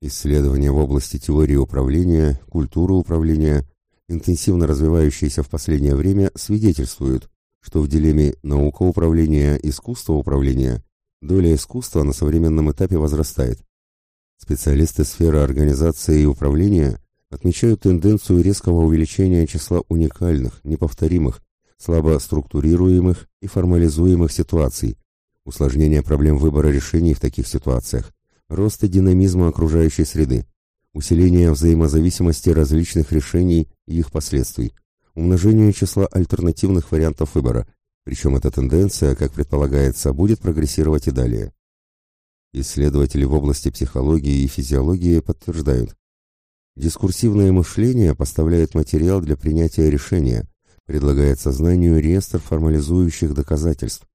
Исследования в области теории управления, культуры управления, интенсивно развивающиеся в последнее время, свидетельствуют, что в дилемме наука управления, искусство управления доля искусства на современном этапе возрастает. Специалисты сферы организации и управления отмечают тенденцию резкого увеличения числа уникальных, неповторимых, слабо структурируемых и формализуемых ситуаций, усложнения проблем выбора решений в таких ситуациях, роста динамизма окружающей среды, усиления взаимозависимости различных решений и их последствий, умножение числа альтернативных вариантов выбора, причем эта тенденция, как предполагается, будет прогрессировать и далее. Исследователи в области психологии и физиологии подтверждают, дискурсивное мышление поставляет материал для принятия решения, предлагает сознанию реестр формализующих доказательств,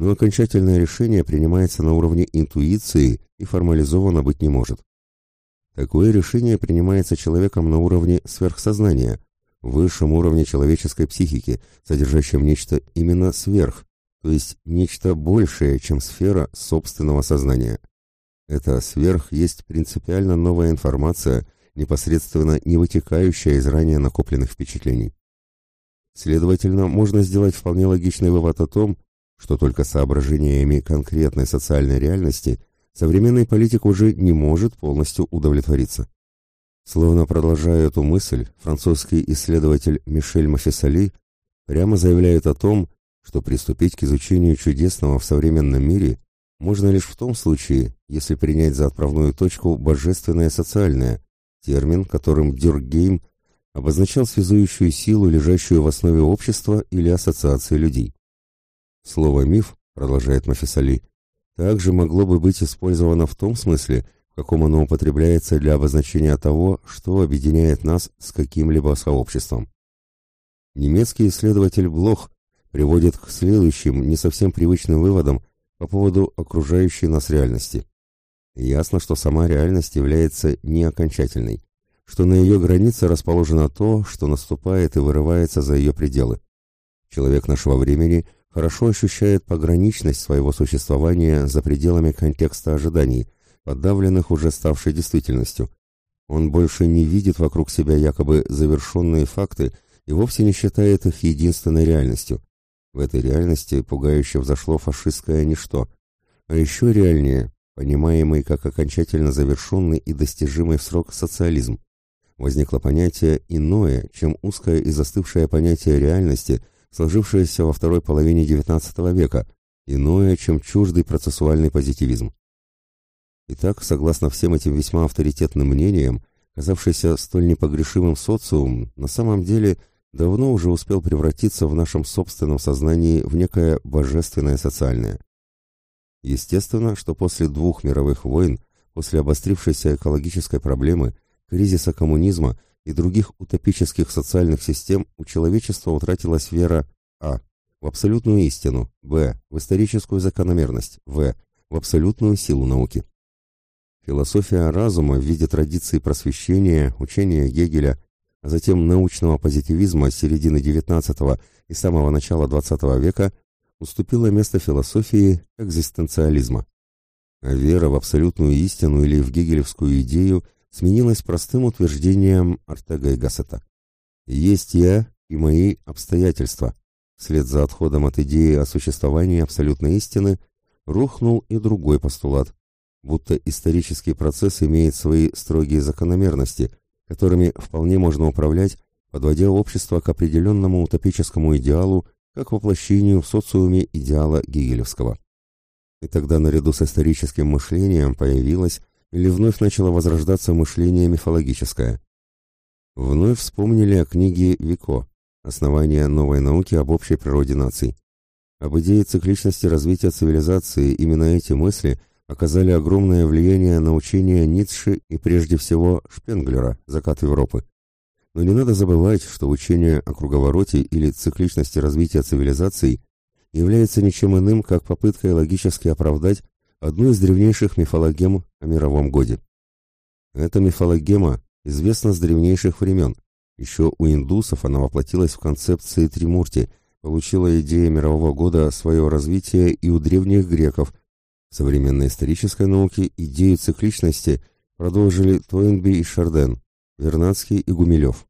но окончательное решение принимается на уровне интуиции и формализовано быть не может. Такое решение принимается человеком на уровне сверхсознания, высшем уровне человеческой психики, содержащем нечто именно сверх, то есть нечто большее, чем сфера собственного сознания. Это сверх есть принципиально новая информация, непосредственно не вытекающая из ранее накопленных впечатлений. Следовательно, можно сделать вполне логичный вывод о том, что только соображениями конкретной социальной реальности современный политик уже не может полностью удовлетвориться. Словно продолжая эту мысль, французский исследователь Мишель Мафисали прямо заявляет о том, что приступить к изучению чудесного в современном мире можно лишь в том случае, если принять за отправную точку божественное социальное, термин, которым Дюркгейм обозначал связующую силу, лежащую в основе общества или ассоциации людей. Слово «миф», продолжает Мафисали, также могло бы быть использовано в том смысле, в каком оно употребляется для обозначения того, что объединяет нас с каким-либо сообществом. Немецкий исследователь Блох приводит к следующим, не совсем привычным выводам по поводу окружающей нас реальности. Ясно, что сама реальность является неокончательной, что на ее границе расположено то, что наступает и вырывается за ее пределы. Человек нашего времени хорошо ощущает пограничность своего существования за пределами контекста ожиданий – подавленных уже ставшей действительностью. Он больше не видит вокруг себя якобы завершенные факты и вовсе не считает их единственной реальностью. В этой реальности пугающе взошло фашистское ничто, а еще реальнее, понимаемый как окончательно завершенный и достижимый в срок социализм. Возникло понятие иное, чем узкое и застывшее понятие реальности, сложившееся во второй половине XIX века, иное, чем чуждый процессуальный позитивизм. Итак, согласно всем этим весьма авторитетным мнениям, казавшийся столь непогрешимым социум, на самом деле давно уже успел превратиться в нашем собственном сознании в некое божественное социальное. Естественно, что после двух мировых войн, после обострившейся экологической проблемы, кризиса коммунизма и других утопических социальных систем у человечества утратилась вера а. в абсолютную истину, б. в историческую закономерность, в. в абсолютную силу науки. Философия разума в виде традиции просвещения, учения Гегеля, а затем научного позитивизма середины XIX и самого начала XX века уступила место философии экзистенциализма. А вера в абсолютную истину или в гегелевскую идею сменилась простым утверждением Артега и Гассета. «Есть я и мои обстоятельства». Вслед за отходом от идеи о существовании абсолютной истины рухнул и другой постулат будто исторический процесс имеет свои строгие закономерности, которыми вполне можно управлять, подводя общество к определенному утопическому идеалу, как воплощению в социуме идеала Гегелевского. И тогда наряду с историческим мышлением появилось или вновь начало возрождаться мышление мифологическое. Вновь вспомнили о книге Вико «Основание новой науки об общей природе наций». Об идее цикличности развития цивилизации именно эти мысли – оказали огромное влияние на учение Ницше и прежде всего Шпенглера «Закат Европы». Но не надо забывать, что учение о круговороте или цикличности развития цивилизаций является ничем иным, как попыткой логически оправдать одну из древнейших мифологем о мировом годе. Эта мифологема известна с древнейших времен. Еще у индусов она воплотилась в концепции Тримурти, получила идея мирового года свое развитие и у древних греков – в современной исторической науке идею цикличности продолжили Тойнби и Шарден, Вернадский и Гумилев.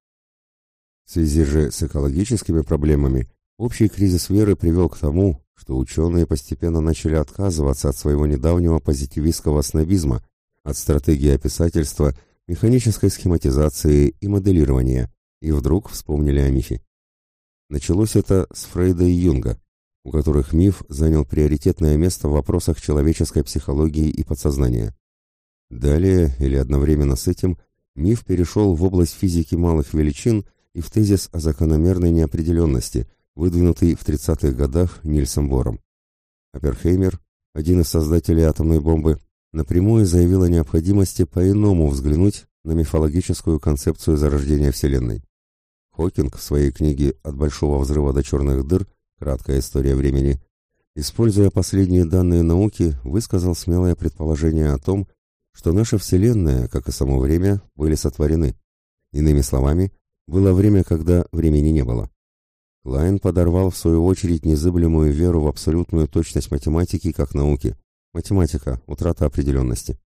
В связи же с экологическими проблемами общий кризис веры привел к тому, что ученые постепенно начали отказываться от своего недавнего позитивистского снобизма, от стратегии описательства, механической схематизации и моделирования, и вдруг вспомнили о мифе. Началось это с Фрейда и Юнга, у которых миф занял приоритетное место в вопросах человеческой психологии и подсознания. Далее, или одновременно с этим, миф перешел в область физики малых величин и в тезис о закономерной неопределенности, выдвинутый в 30-х годах Нильсом Бором. Оперхеймер, один из создателей атомной бомбы, напрямую заявил о необходимости по-иному взглянуть на мифологическую концепцию зарождения Вселенной. Хокинг в своей книге «От большого взрыва до черных дыр. Краткая история времени», используя последние данные науки, высказал смелое предположение о том, что наша Вселенная, как и само время, были сотворены. Иными словами, было время, когда времени не было. Клайн подорвал в свою очередь незыблемую веру в абсолютную точность математики как науки. Математика – утрата определенности.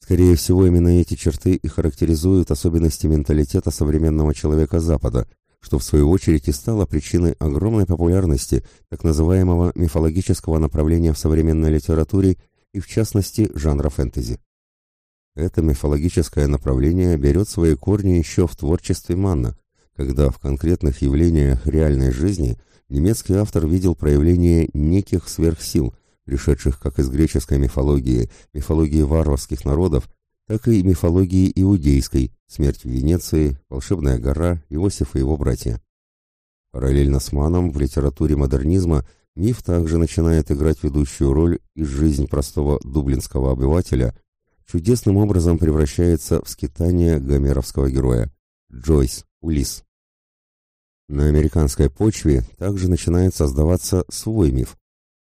Скорее всего, именно эти черты и характеризуют особенности менталитета современного человека Запада, что в свою очередь и стало причиной огромной популярности так называемого мифологического направления в современной литературе и, в частности, жанра фэнтези. Это мифологическое направление берет свои корни еще в творчестве Манна, когда в конкретных явлениях реальной жизни немецкий автор видел проявление неких сверхсил, пришедших как из греческой мифологии, мифологии варварских народов, так и мифологии иудейской, смерть в Венеции, волшебная гора, Иосиф и его братья. Параллельно с Маном в литературе модернизма миф также начинает играть ведущую роль из жизни простого дублинского обывателя – чудесным образом превращается в скитание гомеровского героя Джойс, Улис. На американской почве также начинает создаваться свой миф.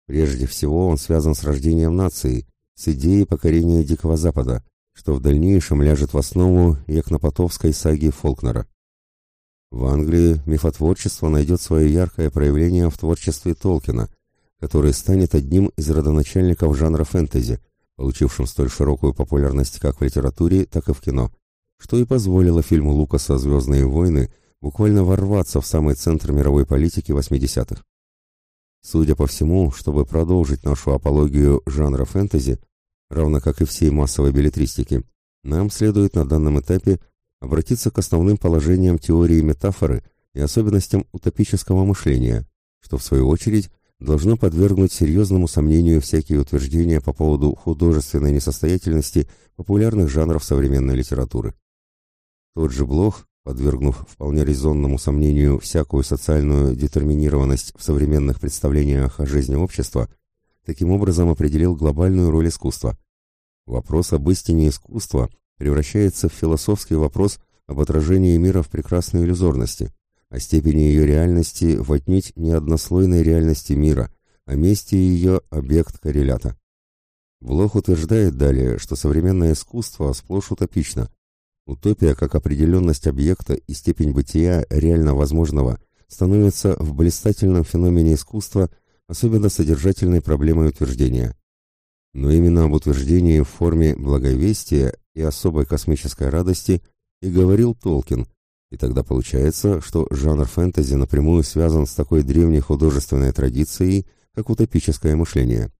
Прежде всего он связан с рождением нации, с идеей покорения Дикого Запада, что в дальнейшем ляжет в основу якнопотовской саги Фолкнера. В Англии мифотворчество найдет свое яркое проявление в творчестве Толкина, который станет одним из родоначальников жанра фэнтези – получившим столь широкую популярность как в литературе, так и в кино, что и позволило фильму Лукаса «Звездные войны» буквально ворваться в самый центр мировой политики 80-х. Судя по всему, чтобы продолжить нашу апологию жанра фэнтези, равно как и всей массовой билетристики, нам следует на данном этапе обратиться к основным положениям теории метафоры и особенностям утопического мышления, что в свою очередь должно подвергнуть серьезному сомнению всякие утверждения по поводу художественной несостоятельности популярных жанров современной литературы. Тот же Блох, подвергнув вполне резонному сомнению всякую социальную детерминированность в современных представлениях о жизни общества, таким образом определил глобальную роль искусства. Вопрос об истине искусства превращается в философский вопрос об отражении мира в прекрасной иллюзорности – о степени ее реальности в отнюдь не однослойной реальности мира, о месте ее объект коррелята. Блох утверждает далее, что современное искусство сплошь утопично. Утопия как определенность объекта и степень бытия реально возможного становится в блистательном феномене искусства особенно содержательной проблемой утверждения. Но именно об утверждении в форме благовестия и особой космической радости и говорил Толкин, и тогда получается, что жанр фэнтези напрямую связан с такой древней художественной традицией, как утопическое мышление.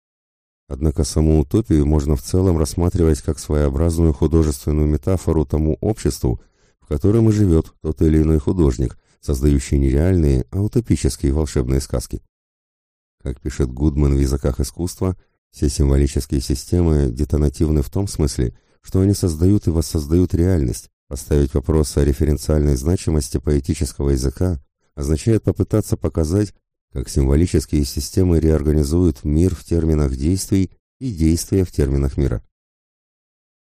Однако саму утопию можно в целом рассматривать как своеобразную художественную метафору тому обществу, в котором и живет тот или иной художник, создающий не реальные, а утопические волшебные сказки. Как пишет Гудман в языках искусства, все символические системы детонативны в том смысле, что они создают и воссоздают реальность, Поставить вопрос о референциальной значимости поэтического языка означает попытаться показать, как символические системы реорганизуют мир в терминах действий и действия в терминах мира.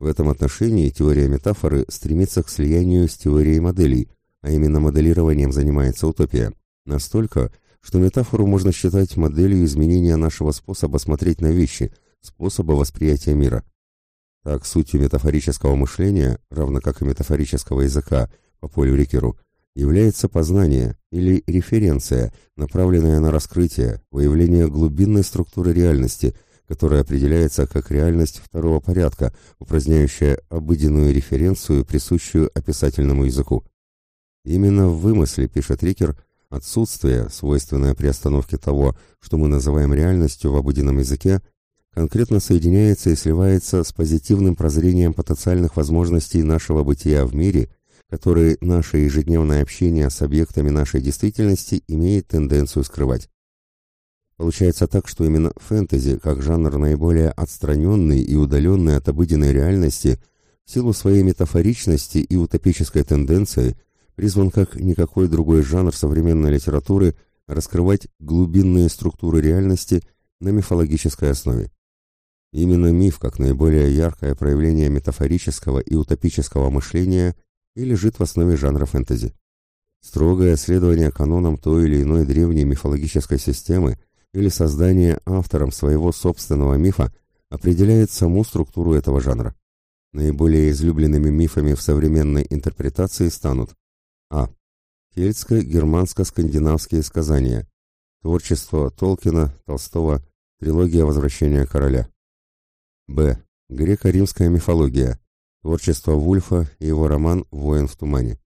В этом отношении теория метафоры стремится к слиянию с теорией моделей, а именно моделированием занимается утопия, настолько, что метафору можно считать моделью изменения нашего способа смотреть на вещи, способа восприятия мира. Так, сутью метафорического мышления, равно как и метафорического языка по полю Рикеру, является познание или референция, направленная на раскрытие, выявление глубинной структуры реальности, которая определяется как реальность второго порядка, упраздняющая обыденную референцию, присущую описательному языку. Именно в вымысле, пишет Рикер, отсутствие, свойственное при остановке того, что мы называем реальностью в обыденном языке, конкретно соединяется и сливается с позитивным прозрением потенциальных возможностей нашего бытия в мире, которые наше ежедневное общение с объектами нашей действительности имеет тенденцию скрывать. Получается так, что именно фэнтези, как жанр наиболее отстраненный и удаленный от обыденной реальности, в силу своей метафоричности и утопической тенденции, призван как никакой другой жанр современной литературы раскрывать глубинные структуры реальности на мифологической основе. Именно миф, как наиболее яркое проявление метафорического и утопического мышления, и лежит в основе жанра фэнтези. Строгое следование канонам той или иной древней мифологической системы – или создание автором своего собственного мифа определяет саму структуру этого жанра. Наиболее излюбленными мифами в современной интерпретации станут А. Кельтско-германско-скандинавские сказания. Творчество Толкина, Толстого, трилогия «Возвращение короля». Б. Греко-римская мифология. Творчество Вульфа и его роман «Воин в тумане».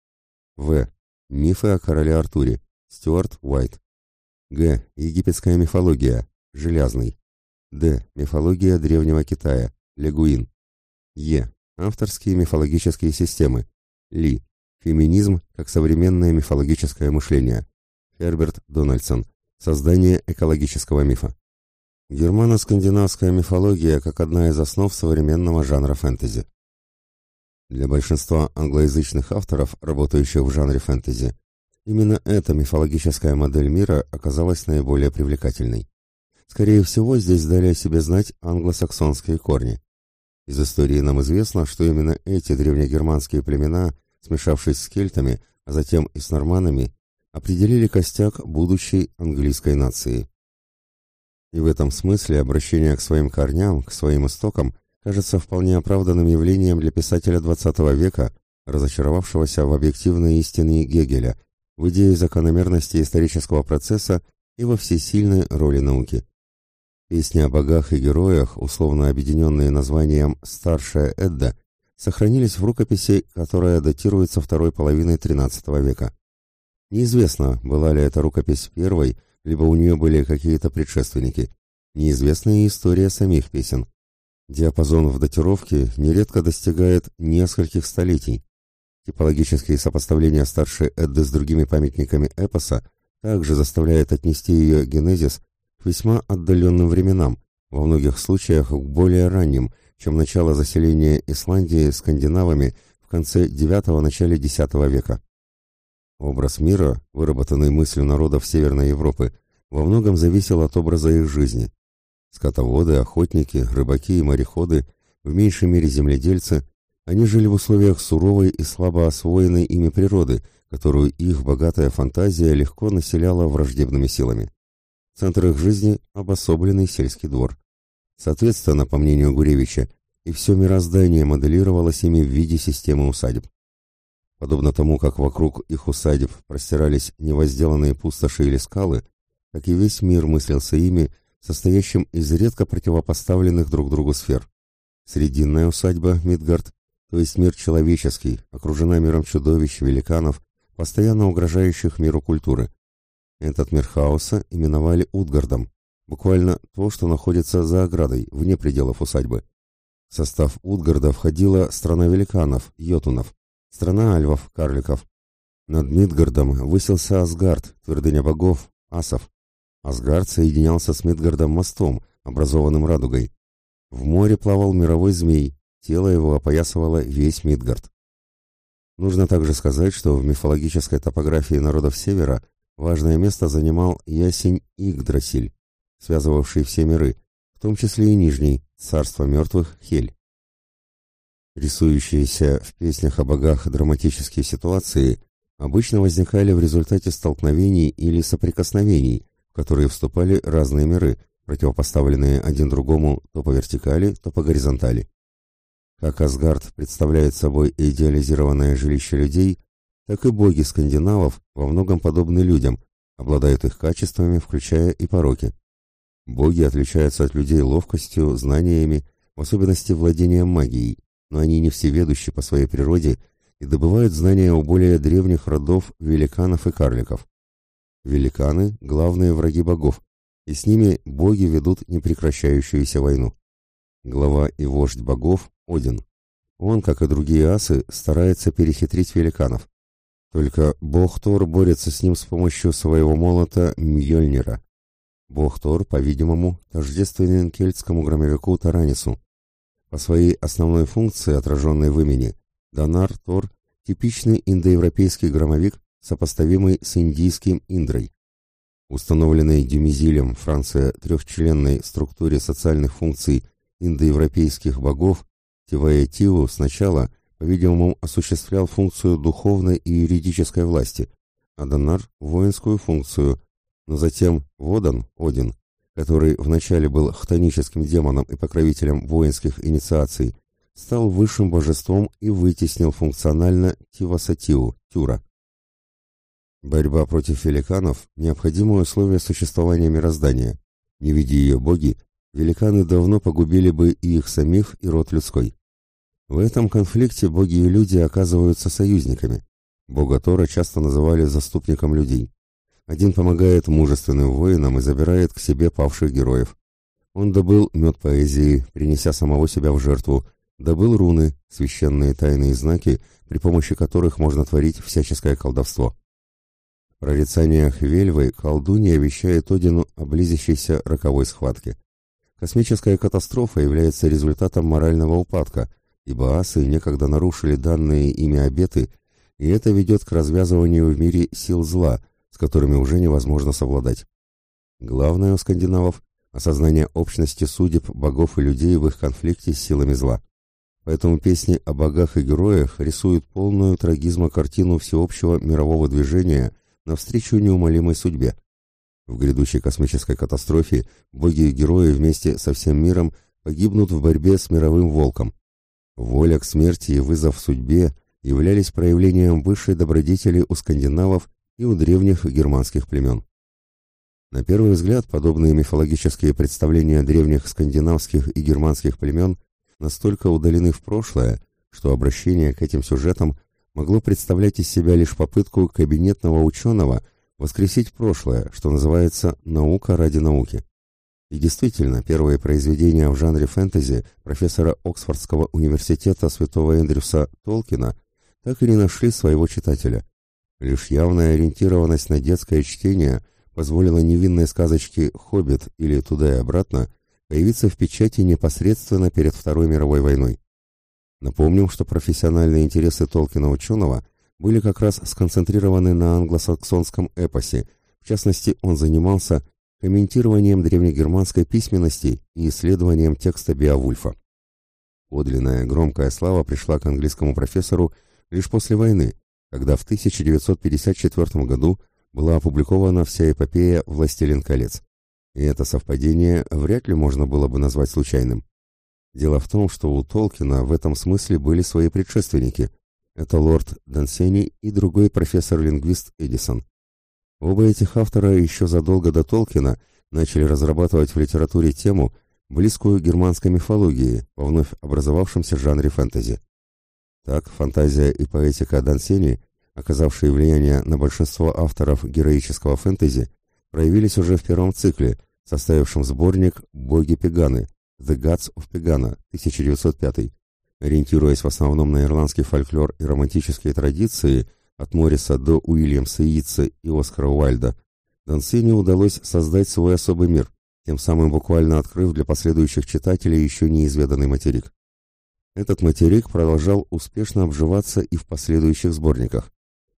В. Мифы о короле Артуре. Стюарт Уайт. Г. Египетская мифология. Железный. Д. Мифология Древнего Китая. Легуин. Е. Авторские мифологические системы. Ли. Феминизм как современное мифологическое мышление. Херберт Дональдсон. Создание экологического мифа. Германо-скандинавская мифология как одна из основ современного жанра фэнтези. Для большинства англоязычных авторов, работающих в жанре фэнтези, Именно эта мифологическая модель мира оказалась наиболее привлекательной. Скорее всего, здесь дали о себе знать англосаксонские корни. Из истории нам известно, что именно эти древнегерманские племена, смешавшись с кельтами, а затем и с норманами, определили костяк будущей английской нации. И в этом смысле обращение к своим корням, к своим истокам, кажется вполне оправданным явлением для писателя XX века, разочаровавшегося в объективной истине Гегеля – в идее закономерности исторического процесса и во всесильной роли науки. Песни о богах и героях, условно объединенные названием «Старшая Эдда», сохранились в рукописи, которая датируется второй половиной XIII века. Неизвестно, была ли эта рукопись первой, либо у нее были какие-то предшественники. Неизвестна и история самих песен. Диапазон в датировке нередко достигает нескольких столетий. Типологические сопоставления старшей Эдды с другими памятниками эпоса также заставляют отнести ее генезис к весьма отдаленным временам, во многих случаях к более ранним, чем начало заселения Исландии скандинавами в конце IX – начале X века. Образ мира, выработанный мыслью народов Северной Европы, во многом зависел от образа их жизни. Скотоводы, охотники, рыбаки и мореходы, в меньшей мере земледельцы, они жили в условиях суровой и слабо освоенной ими природы, которую их богатая фантазия легко населяла враждебными силами. Центр их жизни – обособленный сельский двор. Соответственно, по мнению Гуревича, и все мироздание моделировалось ими в виде системы усадеб. Подобно тому, как вокруг их усадеб простирались невозделанные пустоши или скалы, так и весь мир мыслился ими, состоящим из редко противопоставленных друг другу сфер. Срединная усадьба Мидгард то есть мир человеческий, окружена миром чудовищ, великанов, постоянно угрожающих миру культуры. Этот мир хаоса именовали Утгардом, буквально то, что находится за оградой, вне пределов усадьбы. В состав Утгарда входила страна великанов, йотунов, страна альвов, карликов. Над Мидгардом высился Асгард, твердыня богов, асов. Асгард соединялся с Мидгардом мостом, образованным радугой. В море плавал мировой змей, Тело его опоясывало весь Мидгард. Нужно также сказать, что в мифологической топографии народов Севера важное место занимал ясень Игдрасиль, связывавший все миры, в том числе и Нижний, царство мертвых Хель. Рисующиеся в песнях о богах драматические ситуации обычно возникали в результате столкновений или соприкосновений, которые вступали разные миры, противопоставленные один другому то по вертикали, то по горизонтали. Как Асгард представляет собой идеализированное жилище людей, так и боги скандинавов во многом подобны людям, обладают их качествами, включая и пороки. Боги отличаются от людей ловкостью, знаниями, в особенности владением магией, но они не всеведущи по своей природе и добывают знания у более древних родов великанов и карликов. Великаны – главные враги богов, и с ними боги ведут непрекращающуюся войну. Глава и вождь богов – Один. Он, как и другие асы, старается перехитрить великанов. Только бог Тор борется с ним с помощью своего молота Мьёльнира. Бог Тор, по-видимому, тождественен кельтскому громовику Таранису. По своей основной функции, отраженной в имени, Донар Тор – типичный индоевропейский громовик, сопоставимый с индийским Индрой. Установленной Дюмизилем Франция трехчленной структуре социальных функций индоевропейских богов, Тиваэтиу сначала, по-видимому, осуществлял функцию духовной и юридической власти, а Донар – воинскую функцию, но затем Водан, Один, который вначале был хтоническим демоном и покровителем воинских инициаций, стал высшим божеством и вытеснил функционально Тивасатиу, Тюра. Борьба против великанов – необходимое условие существования мироздания. Не видя ее боги, великаны давно погубили бы и их самих, и род людской. В этом конфликте боги и люди оказываются союзниками. Бога Тора часто называли заступником людей. Один помогает мужественным воинам и забирает к себе павших героев. Он добыл мед поэзии, принеся самого себя в жертву, добыл руны, священные тайные знаки, при помощи которых можно творить всяческое колдовство прорицаниях Вельвы колдунья вещает Одину о близящейся роковой схватке. Космическая катастрофа является результатом морального упадка, ибо асы некогда нарушили данные ими обеты, и это ведет к развязыванию в мире сил зла, с которыми уже невозможно совладать. Главное у скандинавов – осознание общности судеб богов и людей в их конфликте с силами зла. Поэтому песни о богах и героях рисуют полную трагизма картину всеобщего мирового движения – навстречу неумолимой судьбе. В грядущей космической катастрофе боги и герои вместе со всем миром погибнут в борьбе с мировым волком. Воля к смерти и вызов судьбе являлись проявлением высшей добродетели у скандинавов и у древних германских племен. На первый взгляд, подобные мифологические представления древних скандинавских и германских племен настолько удалены в прошлое, что обращение к этим сюжетам могло представлять из себя лишь попытку кабинетного ученого воскресить прошлое, что называется «наука ради науки». И действительно, первые произведения в жанре фэнтези профессора Оксфордского университета святого Эндрюса Толкина так и не нашли своего читателя. Лишь явная ориентированность на детское чтение позволила невинной сказочке «Хоббит» или «Туда и обратно» появиться в печати непосредственно перед Второй мировой войной. Напомним, что профессиональные интересы Толкина-ученого были как раз сконцентрированы на англосаксонском эпосе, в частности, он занимался комментированием древнегерманской письменности и исследованием текста Беовульфа. Подлинная громкая слава пришла к английскому профессору лишь после войны, когда в 1954 году была опубликована вся эпопея «Властелин колец». И это совпадение вряд ли можно было бы назвать случайным. Дело в том, что у Толкина в этом смысле были свои предшественники. Это лорд Дансени и другой профессор-лингвист Эдисон. Оба этих автора еще задолго до Толкина начали разрабатывать в литературе тему, близкую германской мифологии, во вновь образовавшемся жанре фэнтези. Так, фантазия и поэтика Дансени, оказавшие влияние на большинство авторов героического фэнтези, проявились уже в первом цикле, составившем сборник «Боги Пеганы», The Gods of Pegana, 1905. Ориентируясь в основном на ирландский фольклор и романтические традиции, от Морриса до Уильямса Йитса и Оскара Уайльда, Дансини удалось создать свой особый мир, тем самым буквально открыв для последующих читателей еще неизведанный материк. Этот материк продолжал успешно обживаться и в последующих сборниках.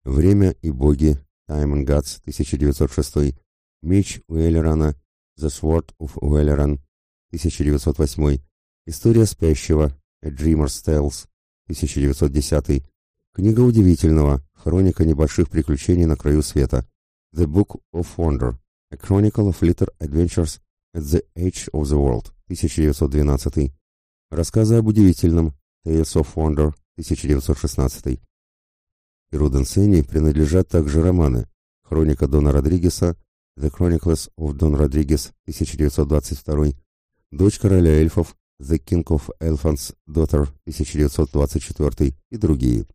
«Время и боги», «Time and Gods» 1906, «Меч Уэллерана», «The Sword of Уэллеран», 1908, История спящего, A Dreamer's Tales, 1910, Книга удивительного, Хроника небольших приключений на краю света, The Book of Wonder, A Chronicle of Little Adventures at the Age of the World, 1912, Рассказы об удивительном, Tales of Wonder, 1916. Перу Денсени принадлежат также романы. Хроника Дона Родригеса, The Chronicles of Don Rodriguez, 1922, Дочь короля эльфов, The King of Elephants Daughter, 1924 и другие.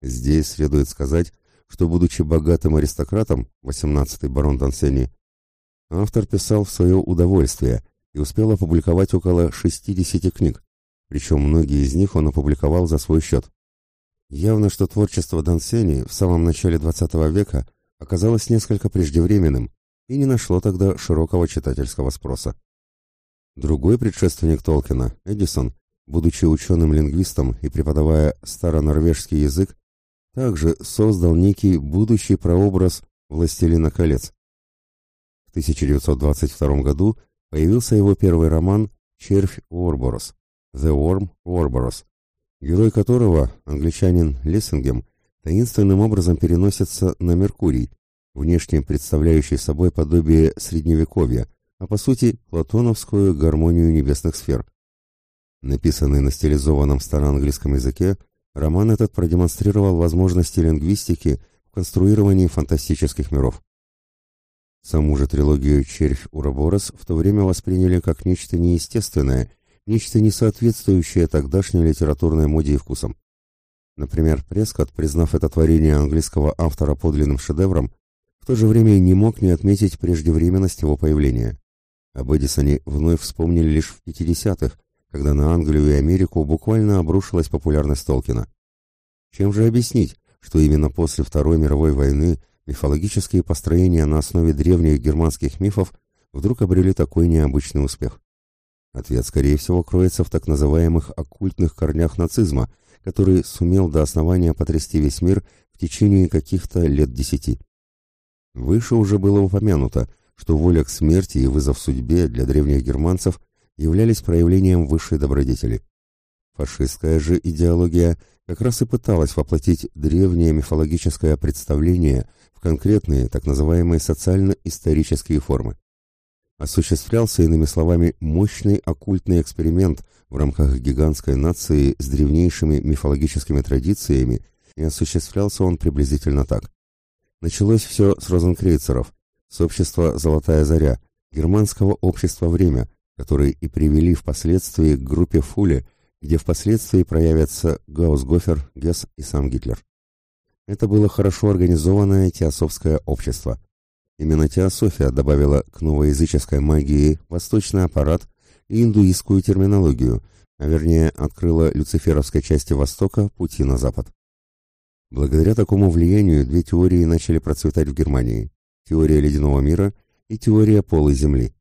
Здесь следует сказать, что, будучи богатым аристократом, 18-й барон Дансени, автор писал в свое удовольствие и успел опубликовать около 60 книг, причем многие из них он опубликовал за свой счет. Явно, что творчество Дансени в самом начале XX века оказалось несколько преждевременным и не нашло тогда широкого читательского спроса. Другой предшественник Толкина, Эдисон, будучи ученым-лингвистом и преподавая старонорвежский язык, также создал некий будущий прообраз «Властелина колец». В 1922 году появился его первый роман «Червь Уорборос» «The Worm Уорборос», герой которого, англичанин Лессингем, таинственным образом переносится на Меркурий, внешне представляющий собой подобие Средневековья, а по сути платоновскую гармонию небесных сфер. Написанный на стилизованном староанглийском языке, роман этот продемонстрировал возможности лингвистики в конструировании фантастических миров. Саму же трилогию «Червь Ураборос» в то время восприняли как нечто неестественное, нечто не соответствующее тогдашней литературной моде и вкусам. Например, Прескотт, признав это творение английского автора подлинным шедевром, в то же время не мог не отметить преждевременность его появления. Об Эдисоне вновь вспомнили лишь в 50-х, когда на Англию и Америку буквально обрушилась популярность Толкина. Чем же объяснить, что именно после Второй мировой войны мифологические построения на основе древних германских мифов вдруг обрели такой необычный успех? Ответ, скорее всего, кроется в так называемых оккультных корнях нацизма, который сумел до основания потрясти весь мир в течение каких-то лет десяти. Выше уже было упомянуто, что воля к смерти и вызов судьбе для древних германцев являлись проявлением высшей добродетели. Фашистская же идеология как раз и пыталась воплотить древнее мифологическое представление в конкретные, так называемые социально-исторические формы. Осуществлялся, иными словами, мощный оккультный эксперимент в рамках гигантской нации с древнейшими мифологическими традициями, и осуществлялся он приблизительно так. Началось все с розенкрейцеров, с общества «Золотая заря», германского общества «Время», которые и привели впоследствии к группе Фуле, где впоследствии проявятся Гаусгофер, Гесс и сам Гитлер. Это было хорошо организованное теософское общество. Именно теософия добавила к новоязыческой магии восточный аппарат и индуистскую терминологию, а вернее открыла люциферовской части Востока пути на Запад. Благодаря такому влиянию две теории начали процветать в Германии – теория ледяного мира и теория полой Земли.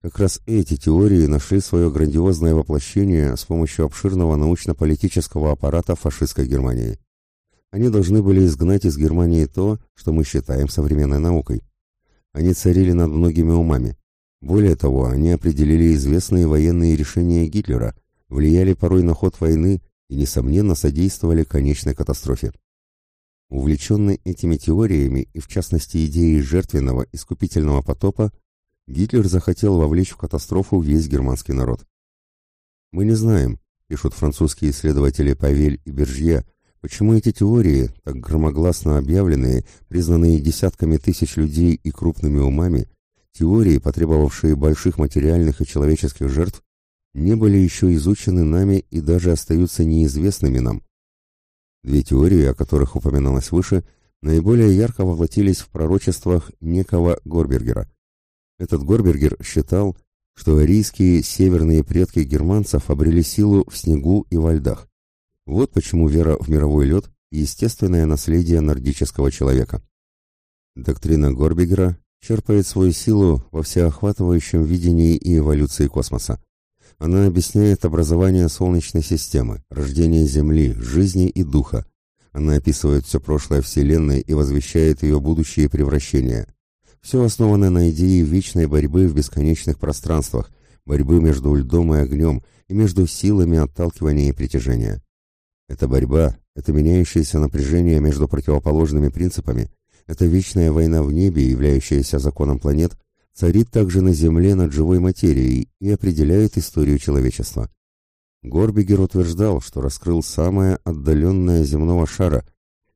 Как раз эти теории нашли свое грандиозное воплощение с помощью обширного научно-политического аппарата фашистской Германии. Они должны были изгнать из Германии то, что мы считаем современной наукой. Они царили над многими умами. Более того, они определили известные военные решения Гитлера, влияли порой на ход войны и, несомненно, содействовали конечной катастрофе. Увлеченный этими теориями и в частности идеей жертвенного искупительного потопа, Гитлер захотел вовлечь в катастрофу весь германский народ. Мы не знаем, пишут французские исследователи Павель и Бержье, почему эти теории, так громогласно объявленные, признанные десятками тысяч людей и крупными умами, теории, потребовавшие больших материальных и человеческих жертв, не были еще изучены нами и даже остаются неизвестными нам, Две теории, о которых упоминалось выше, наиболее ярко воплотились в пророчествах некого Горбергера. Этот Горбергер считал, что арийские северные предки германцев обрели силу в снегу и во льдах. Вот почему вера в мировой лед – естественное наследие нордического человека. Доктрина Горбергера черпает свою силу во всеохватывающем видении и эволюции космоса. Она объясняет образование Солнечной системы, рождение Земли, жизни и духа. Она описывает все прошлое Вселенной и возвещает ее будущие превращения. Все основано на идее вечной борьбы в бесконечных пространствах, борьбы между льдом и огнем и между силами отталкивания и притяжения. Эта борьба, это меняющееся напряжение между противоположными принципами, это вечная война в небе, являющаяся законом планет – царит также на Земле над живой материей и определяет историю человечества. Горбигер утверждал, что раскрыл самое отдаленное земного шара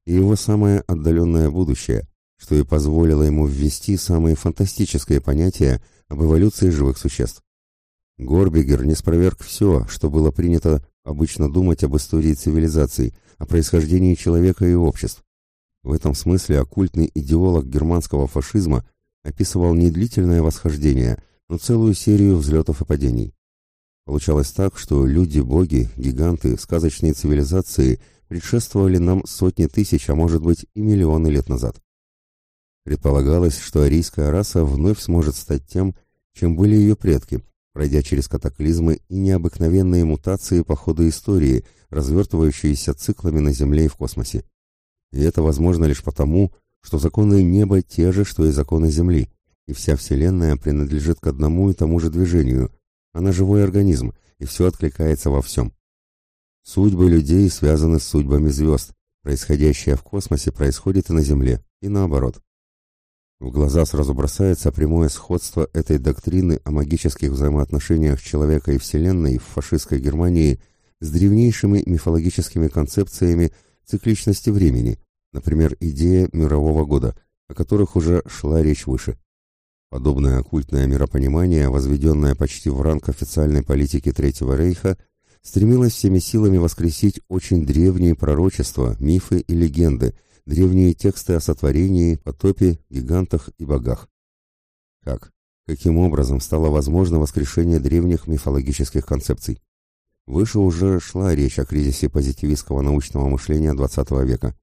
и его самое отдаленное будущее, что и позволило ему ввести самые фантастические понятия об эволюции живых существ. Горбигер не спроверг все, что было принято обычно думать об истории цивилизаций, о происхождении человека и обществ. В этом смысле оккультный идеолог германского фашизма описывал не длительное восхождение, но целую серию взлетов и падений. Получалось так, что люди-боги, гиганты, сказочные цивилизации предшествовали нам сотни тысяч, а может быть и миллионы лет назад. Предполагалось, что арийская раса вновь сможет стать тем, чем были ее предки, пройдя через катаклизмы и необыкновенные мутации по ходу истории, развертывающиеся циклами на Земле и в космосе. И это возможно лишь потому, что законы неба те же, что и законы Земли, и вся Вселенная принадлежит к одному и тому же движению. Она живой организм, и все откликается во всем. Судьбы людей связаны с судьбами звезд. Происходящее в космосе происходит и на Земле, и наоборот. В глаза сразу бросается прямое сходство этой доктрины о магических взаимоотношениях человека и Вселенной в фашистской Германии с древнейшими мифологическими концепциями цикличности времени, например, идея мирового года, о которых уже шла речь выше. Подобное оккультное миропонимание, возведенное почти в ранг официальной политики Третьего Рейха, стремилось всеми силами воскресить очень древние пророчества, мифы и легенды – древние тексты о сотворении, потопе, гигантах и богах. Как? Каким образом стало возможно воскрешение древних мифологических концепций? Выше уже шла речь о кризисе позитивистского научного мышления XX века.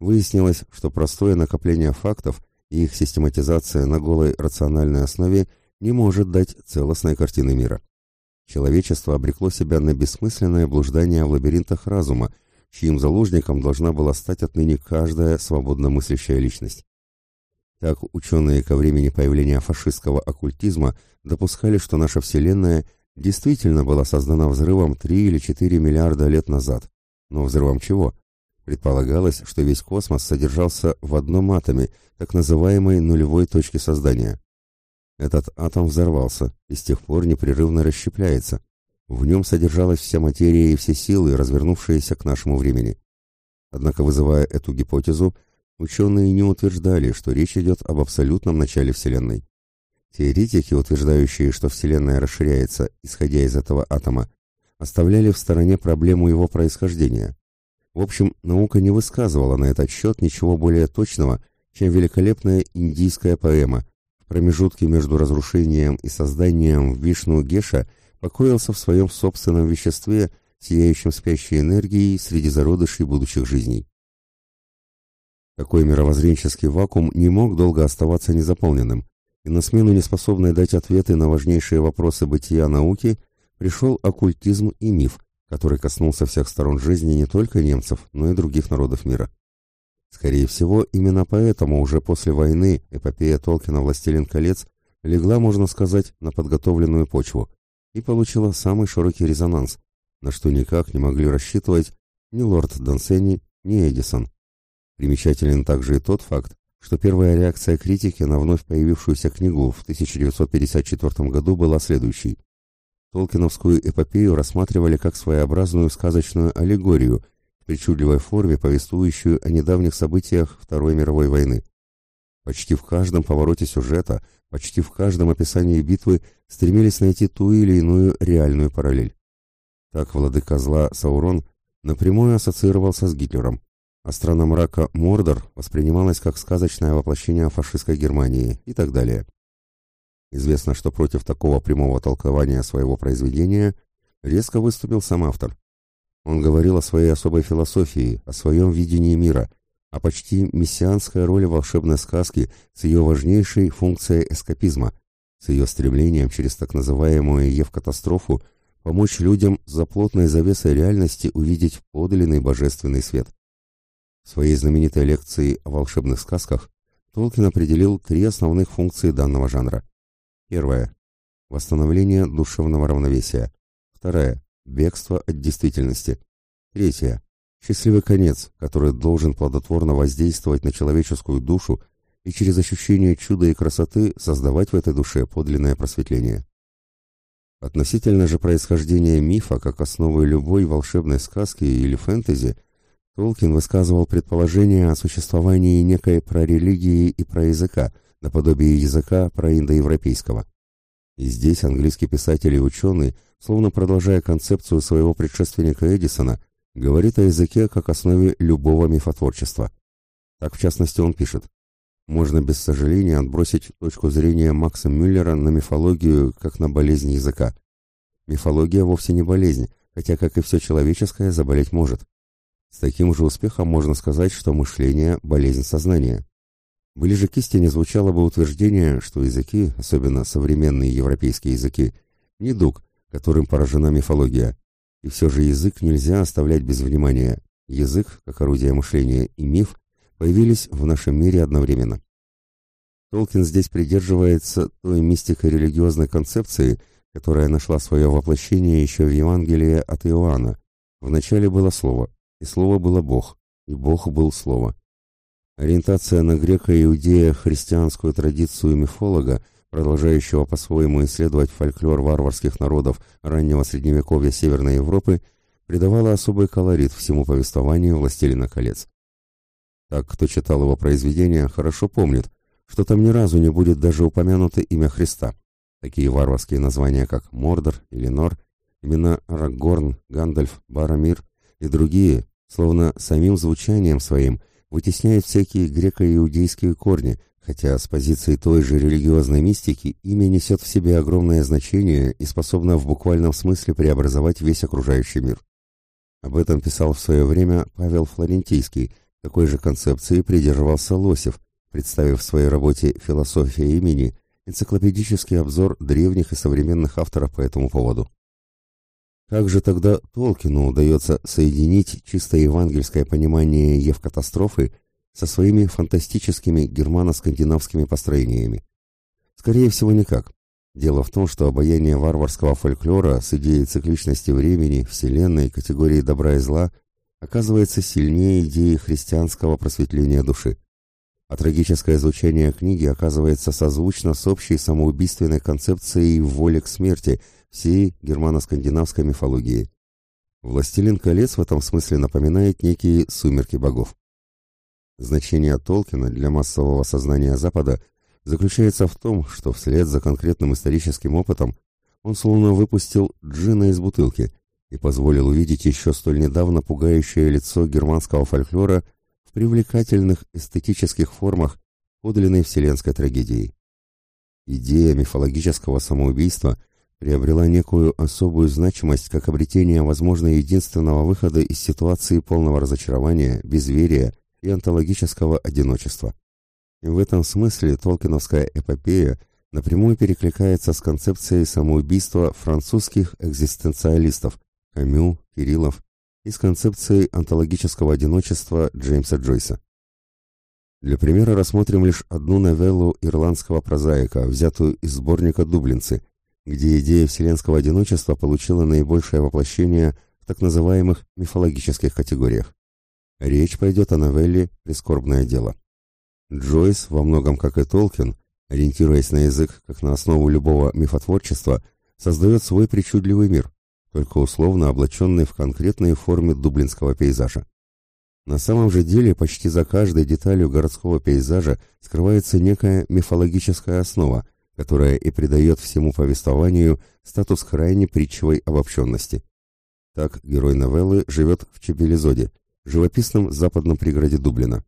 Выяснилось, что простое накопление фактов и их систематизация на голой рациональной основе не может дать целостной картины мира. Человечество обрекло себя на бессмысленное блуждание в лабиринтах разума, чьим заложником должна была стать отныне каждая свободно мыслящая личность. Так ученые ко времени появления фашистского оккультизма допускали, что наша Вселенная действительно была создана взрывом 3 или 4 миллиарда лет назад. Но взрывом чего? Предполагалось, что весь космос содержался в одном атоме, так называемой нулевой точки создания. Этот атом взорвался и с тех пор непрерывно расщепляется, в нем содержалась вся материя и все силы, развернувшиеся к нашему времени. Однако, вызывая эту гипотезу, ученые не утверждали, что речь идет об абсолютном начале Вселенной. Теоретики, утверждающие, что Вселенная расширяется, исходя из этого атома, оставляли в стороне проблему его происхождения. В общем, наука не высказывала на этот счет ничего более точного, чем великолепная индийская поэма, в промежутке между разрушением и созданием Вишну Геша покоился в своем собственном веществе, сияющем спящей энергией среди зародышей будущих жизней. Такой мировоззренческий вакуум не мог долго оставаться незаполненным, и на смену неспособной дать ответы на важнейшие вопросы бытия науки пришел оккультизм и миф, который коснулся всех сторон жизни не только немцев, но и других народов мира. Скорее всего, именно поэтому уже после войны эпопея Толкина «Властелин колец» легла, можно сказать, на подготовленную почву, и получила самый широкий резонанс, на что никак не могли рассчитывать ни лорд Дансени, ни Эдисон. Примечателен также и тот факт, что первая реакция критики на вновь появившуюся книгу в 1954 году была следующей. Толкиновскую эпопею рассматривали как своеобразную сказочную аллегорию в причудливой форме, повествующую о недавних событиях Второй мировой войны. Почти в каждом повороте сюжета – почти в каждом описании битвы стремились найти ту или иную реальную параллель. Так владыка зла Саурон напрямую ассоциировался с Гитлером, а страна мрака Мордор воспринималась как сказочное воплощение фашистской Германии и так далее. Известно, что против такого прямого толкования своего произведения резко выступил сам автор. Он говорил о своей особой философии, о своем видении мира, а почти мессианская роль волшебной сказки с ее важнейшей функцией эскапизма, с ее стремлением через так называемую Евкатастрофу помочь людям за плотной завесой реальности увидеть подлинный божественный свет. В своей знаменитой лекции о волшебных сказках Толкин определил три основных функции данного жанра. Первая – восстановление душевного равновесия. Вторая – бегство от действительности. Третья Счастливый конец, который должен плодотворно воздействовать на человеческую душу и через ощущение чуда и красоты создавать в этой душе подлинное просветление. Относительно же происхождения мифа как основы любой волшебной сказки или фэнтези, Толкин высказывал предположение о существовании некой прорелигии и проязыка, наподобие языка проиндоевропейского. И здесь английский писатель и ученый, словно продолжая концепцию своего предшественника Эдисона, говорит о языке как основе любого мифотворчества. Так, в частности, он пишет, «Можно без сожаления отбросить точку зрения Макса Мюллера на мифологию как на болезнь языка. Мифология вовсе не болезнь, хотя, как и все человеческое, заболеть может. С таким же успехом можно сказать, что мышление – болезнь сознания. Ближе к истине звучало бы утверждение, что языки, особенно современные европейские языки, недуг, которым поражена мифология. И все же язык нельзя оставлять без внимания. Язык, как орудие мышления, и миф появились в нашем мире одновременно. Толкин здесь придерживается той мистико-религиозной концепции, которая нашла свое воплощение еще в Евангелии от Иоанна. Вначале было Слово, и Слово было Бог, и Бог был Слово. Ориентация на греко-иудея-христианскую традицию мифолога, продолжающего по-своему исследовать фольклор варварских народов раннего средневековья Северной Европы, придавала особый колорит всему повествованию «Властелина колец». Тот, кто читал его произведения, хорошо помнит, что там ни разу не будет даже упомянуто имя Христа. Такие варварские названия, как Мордор или Нор, имена Арагорн, Гандальф, Боромир и другие, словно самим звучанием своим, вытесняют всякие греко-иудейские корни, хотя с позиции той же религиозной мистики имя несет в себе огромное значение и способно в буквальном смысле преобразовать весь окружающий мир. Об этом писал в свое время Павел Флорентийский, такой же концепции придерживался Лосев, представив в своей работе «Философия имени» энциклопедический обзор древних и современных авторов по этому поводу. Как же тогда Толкину удается соединить чисто евангельское понимание Евкатастрофы со своими фантастическими германо-скандинавскими построениями? Скорее всего, никак. Дело в том, что обаяние варварского фольклора с идеей цикличности времени, вселенной, категории добра и зла оказывается сильнее идеи христианского просветления души. А трагическое звучание книги оказывается созвучно с общей самоубийственной концепцией воли к смерти всей германо-скандинавской мифологии. «Властелин колец» в этом смысле напоминает некие «сумерки богов». Значение Толкина для массового сознания Запада заключается в том, что вслед за конкретным историческим опытом он словно выпустил джина из бутылки и позволил увидеть еще столь недавно пугающее лицо германского фольклора привлекательных эстетических формах подлинной вселенской трагедии. Идея мифологического самоубийства приобрела некую особую значимость как обретение, возможно, единственного выхода из ситуации полного разочарования, безверия и онтологического одиночества. И в этом смысле толкиновская эпопея напрямую перекликается с концепцией самоубийства французских экзистенциалистов, Камю, Кириллов и с концепцией онтологического одиночества Джеймса Джойса. Для примера рассмотрим лишь одну новеллу ирландского прозаика, взятую из сборника «Дублинцы», где идея вселенского одиночества получила наибольшее воплощение в так называемых мифологических категориях. Речь пойдет о новелле «Прискорбное дело». Джойс, во многом как и Толкин, ориентируясь на язык как на основу любого мифотворчества, создает свой причудливый мир, только условно облаченный в конкретные формы дублинского пейзажа. На самом же деле почти за каждой деталью городского пейзажа скрывается некая мифологическая основа, которая и придает всему повествованию статус крайне притчевой обобщенности. Так герой новеллы живет в Чебелезоде, живописном западном пригороде Дублина.